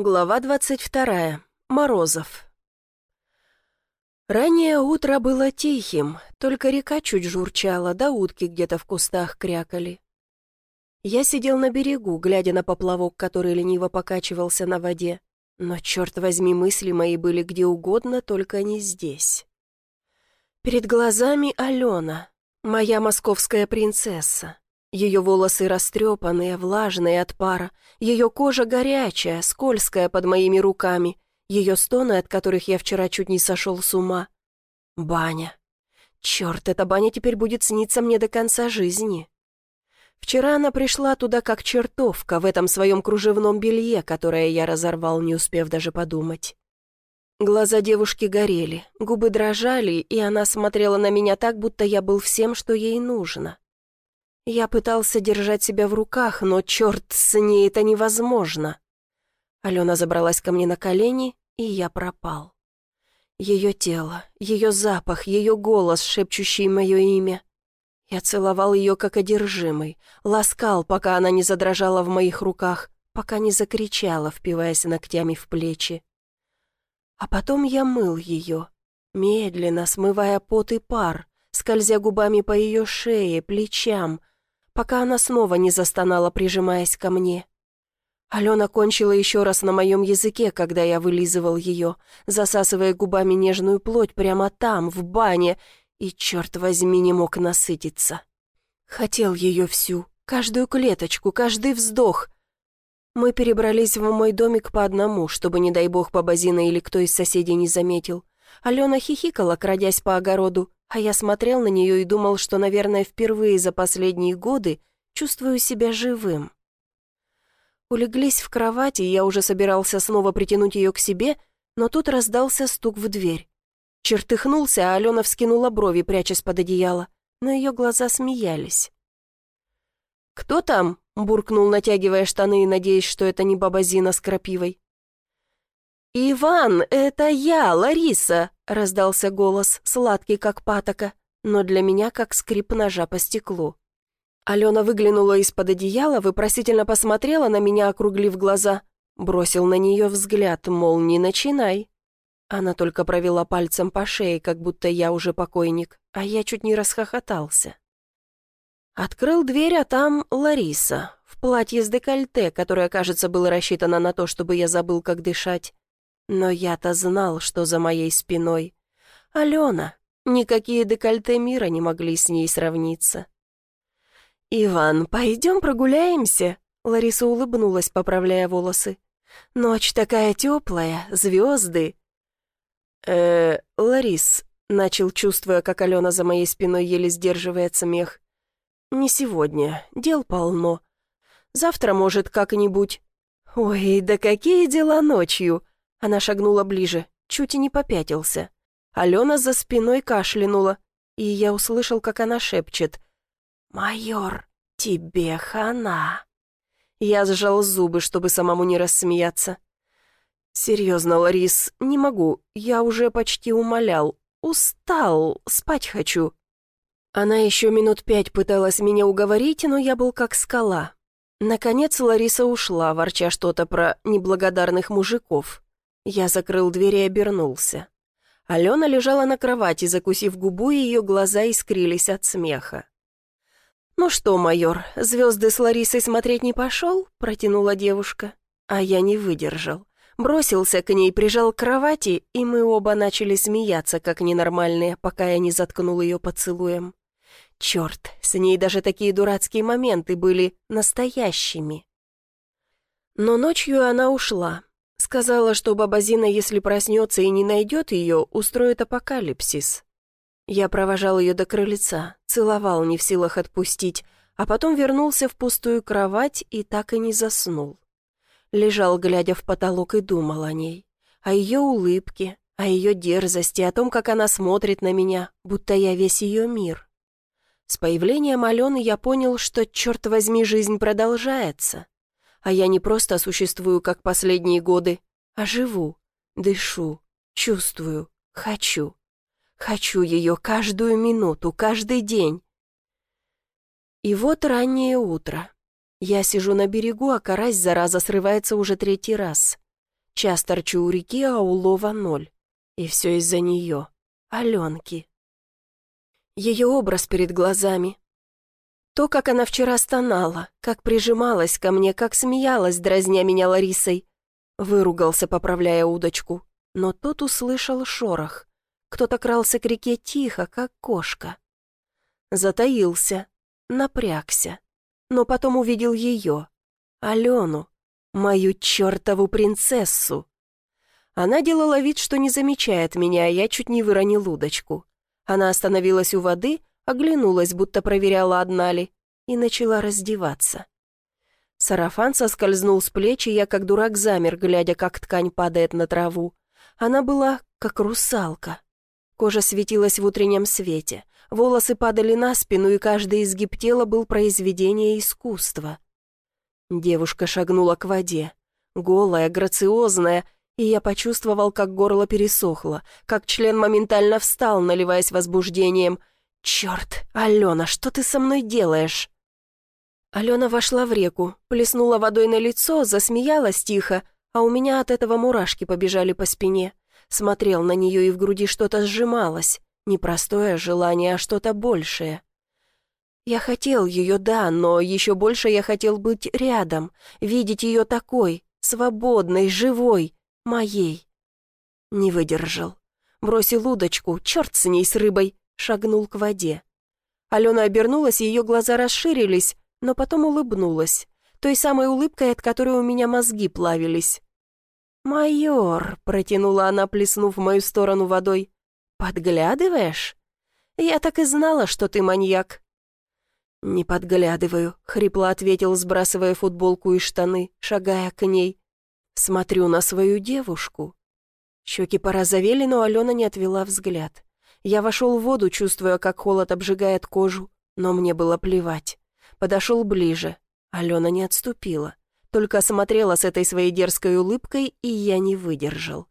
Глава двадцать вторая. Морозов. Раннее утро было тихим, только река чуть журчала, да утки где-то в кустах крякали. Я сидел на берегу, глядя на поплавок, который лениво покачивался на воде. Но, черт возьми, мысли мои были где угодно, только не здесь. Перед глазами Алена, моя московская принцесса. Ее волосы растрепанные, влажные от пара, ее кожа горячая, скользкая под моими руками, ее стоны, от которых я вчера чуть не сошел с ума. Баня. Черт, эта баня теперь будет сниться мне до конца жизни. Вчера она пришла туда как чертовка в этом своем кружевном белье, которое я разорвал, не успев даже подумать. Глаза девушки горели, губы дрожали, и она смотрела на меня так, будто я был всем, что ей нужно. Я пытался держать себя в руках, но, черт, с ней это невозможно. Алена забралась ко мне на колени, и я пропал. Ее тело, ее запах, ее голос, шепчущий мое имя. Я целовал ее как одержимый, ласкал, пока она не задрожала в моих руках, пока не закричала, впиваясь ногтями в плечи. А потом я мыл ее, медленно смывая пот и пар, скользя губами по ее шее, плечам, пока она снова не застонала, прижимаясь ко мне. Алена кончила еще раз на моем языке, когда я вылизывал ее, засасывая губами нежную плоть прямо там, в бане, и, черт возьми, не мог насытиться. Хотел ее всю, каждую клеточку, каждый вздох. Мы перебрались в мой домик по одному, чтобы, не дай бог, бабазина или кто из соседей не заметил. Алена хихикала, крадясь по огороду, а я смотрел на нее и думал, что, наверное, впервые за последние годы чувствую себя живым. Улеглись в кровати, и я уже собирался снова притянуть ее к себе, но тут раздался стук в дверь. Чертыхнулся, а Алена вскинула брови, прячась под одеяло, но ее глаза смеялись. «Кто там?» — буркнул, натягивая штаны и надеясь, что это не баба Зина с крапивой. «Иван, это я, Лариса!» — раздался голос, сладкий, как патока, но для меня как скрип ножа по стеклу. Алена выглянула из-под одеяла, выпросительно посмотрела на меня, округлив глаза. Бросил на нее взгляд, мол, не начинай. Она только провела пальцем по шее, как будто я уже покойник, а я чуть не расхохотался. Открыл дверь, а там Лариса, в платье с декольте, которое, кажется, было рассчитано на то, чтобы я забыл, как дышать. Но я-то знал, что за моей спиной. Алена. Никакие декольте мира не могли с ней сравниться. «Иван, пойдем прогуляемся?» Лариса улыбнулась, поправляя волосы. «Ночь такая теплая, звезды». «Э, Ларис», — начал, чувствуя, как Алена за моей спиной еле сдерживает смех. «Не сегодня, дел полно. Завтра, может, как-нибудь». «Ой, да какие дела ночью!» Она шагнула ближе, чуть и не попятился. Алена за спиной кашлянула, и я услышал, как она шепчет. «Майор, тебе хана!» Я сжал зубы, чтобы самому не рассмеяться. «Серьезно, Ларис, не могу, я уже почти умолял. Устал, спать хочу». Она еще минут пять пыталась меня уговорить, но я был как скала. Наконец Лариса ушла, ворча что-то про неблагодарных мужиков. Я закрыл дверь и обернулся. Алена лежала на кровати, закусив губу, и ее глаза искрились от смеха. «Ну что, майор, звезды с Ларисой смотреть не пошел?» — протянула девушка. А я не выдержал. Бросился к ней, прижал к кровати, и мы оба начали смеяться, как ненормальные, пока я не заткнул ее поцелуем. Черт, с ней даже такие дурацкие моменты были настоящими. Но ночью она ушла, Сказала, что баба Зина, если проснется и не найдет ее, устроит апокалипсис. Я провожал ее до крыльца, целовал, не в силах отпустить, а потом вернулся в пустую кровать и так и не заснул. Лежал, глядя в потолок, и думал о ней, о ее улыбке, о ее дерзости, о том, как она смотрит на меня, будто я весь ее мир. С появлением Алены я понял, что, черт возьми, жизнь продолжается а я не просто существую, как последние годы, а живу, дышу, чувствую, хочу. Хочу ее каждую минуту, каждый день. И вот раннее утро. Я сижу на берегу, а карась, зараза, срывается уже третий раз. Час торчу у реки, а улова ноль. И все из-за нее, Аленки. Ее образ перед глазами. То, как она вчера стонала, как прижималась ко мне, как смеялась, дразня меня Ларисой. Выругался, поправляя удочку, но тот услышал шорох. Кто-то крался к реке тихо, как кошка. Затаился, напрягся, но потом увидел ее, Алену, мою чертову принцессу. Она делала вид, что не замечает меня, а я чуть не выронил удочку. Она остановилась у воды, оглянулась, будто проверяла, одна ли, и начала раздеваться. Сарафан соскользнул с плеч, и я как дурак замер, глядя, как ткань падает на траву. Она была как русалка. Кожа светилась в утреннем свете, волосы падали на спину, и каждый изгиб тела был произведение искусства. Девушка шагнула к воде. Голая, грациозная, и я почувствовал, как горло пересохло, как член моментально встал, наливаясь возбуждением. «Черт, Алена, что ты со мной делаешь?» Алена вошла в реку, плеснула водой на лицо, засмеялась тихо, а у меня от этого мурашки побежали по спине. Смотрел на нее, и в груди что-то сжималось. Не простое желание, а что-то большее. Я хотел ее, да, но еще больше я хотел быть рядом, видеть ее такой, свободной, живой, моей. Не выдержал. Бросил удочку, черт с ней с рыбой, шагнул к воде. Алена обернулась, ее глаза расширились, но потом улыбнулась, той самой улыбкой, от которой у меня мозги плавились. «Майор», — протянула она, плеснув в мою сторону водой, — «подглядываешь? Я так и знала, что ты маньяк. «Не подглядываю», — хрипло ответил, сбрасывая футболку и штаны, шагая к ней. «Смотрю на свою девушку». Щеки порозовели, но Алена не отвела взгляд. Я вошел в воду, чувствуя, как холод обжигает кожу, но мне было плевать. Подошел ближе. Алена не отступила. Только смотрела с этой своей дерзкой улыбкой, и я не выдержал.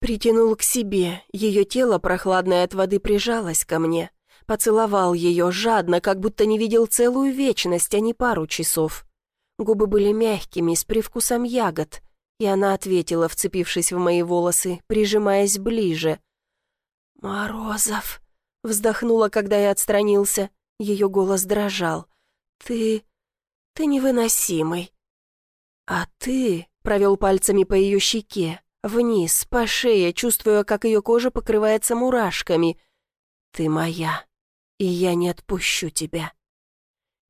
Притянул к себе, ее тело, прохладное от воды, прижалось ко мне. Поцеловал ее жадно, как будто не видел целую вечность, а не пару часов. Губы были мягкими, с привкусом ягод, и она ответила, вцепившись в мои волосы, прижимаясь ближе. «Морозов!» — вздохнула, когда я отстранился. Ее голос дрожал. «Ты... ты невыносимый». «А ты...» — провел пальцами по ее щеке, вниз, по шее, чувствуя, как ее кожа покрывается мурашками. «Ты моя» и я не отпущу тебя».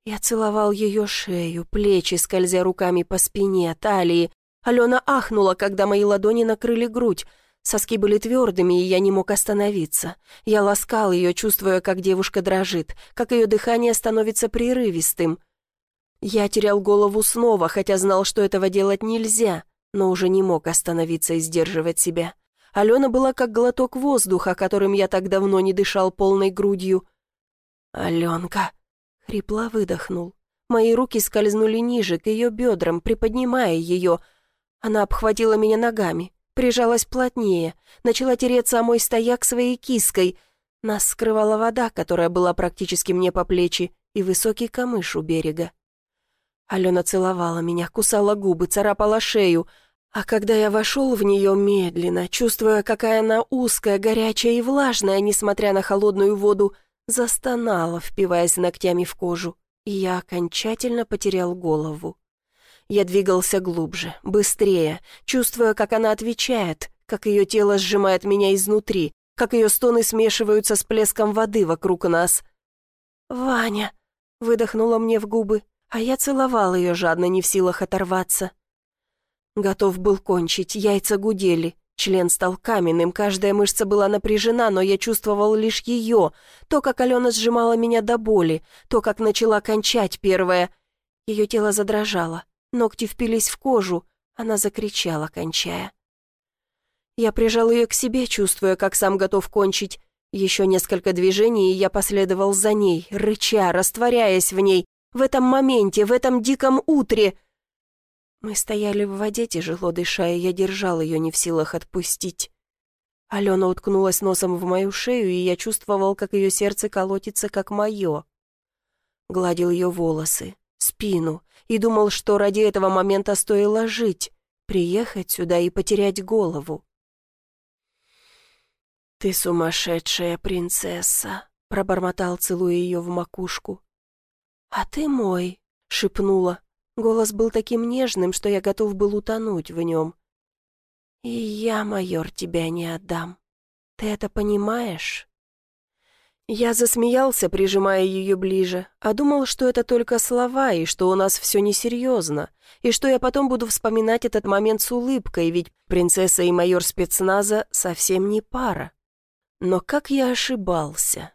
Я целовал ее шею, плечи, скользя руками по спине, талии. Алена ахнула, когда мои ладони накрыли грудь. Соски были твердыми, и я не мог остановиться. Я ласкал ее, чувствуя, как девушка дрожит, как ее дыхание становится прерывистым. Я терял голову снова, хотя знал, что этого делать нельзя, но уже не мог остановиться и сдерживать себя. Алена была как глоток воздуха, которым я так давно не дышал полной грудью. «Аленка!» — хрипло выдохнул. Мои руки скользнули ниже, к ее бедрам, приподнимая ее. Она обхватила меня ногами, прижалась плотнее, начала тереться о мой стояк своей киской. Нас скрывала вода, которая была практически мне по плечи, и высокий камыш у берега. Алена целовала меня, кусала губы, царапала шею, а когда я вошел в нее медленно, чувствуя, какая она узкая, горячая и влажная, несмотря на холодную воду, — застонала, впиваясь ногтями в кожу, и я окончательно потерял голову. Я двигался глубже, быстрее, чувствуя, как она отвечает, как ее тело сжимает меня изнутри, как ее стоны смешиваются с плеском воды вокруг нас. «Ваня!» — выдохнула мне в губы, а я целовал ее жадно, не в силах оторваться. Готов был кончить, яйца гудели, Член стал каменным, каждая мышца была напряжена, но я чувствовал лишь ее, то, как Алена сжимала меня до боли, то, как начала кончать первая. Ее тело задрожало, ногти впились в кожу, она закричала, кончая. Я прижал ее к себе, чувствуя, как сам готов кончить. Еще несколько движений, и я последовал за ней, рыча, растворяясь в ней, в этом моменте, в этом диком утре — мы стояли в воде, тяжело дыша, и я держал ее не в силах отпустить. Алена уткнулась носом в мою шею, и я чувствовал, как ее сердце колотится, как мое. Гладил ее волосы, спину, и думал, что ради этого момента стоило жить. приехать сюда и потерять голову. «Ты сумасшедшая принцесса», — пробормотал, целуя ее в макушку. «А ты мой», — шепнула. Голос был таким нежным, что я готов был утонуть в нем. «И я, майор, тебя не отдам. Ты это понимаешь?» Я засмеялся, прижимая ее ближе, а думал, что это только слова, и что у нас все несерьезно, и что я потом буду вспоминать этот момент с улыбкой, ведь принцесса и майор спецназа совсем не пара. Но как я ошибался.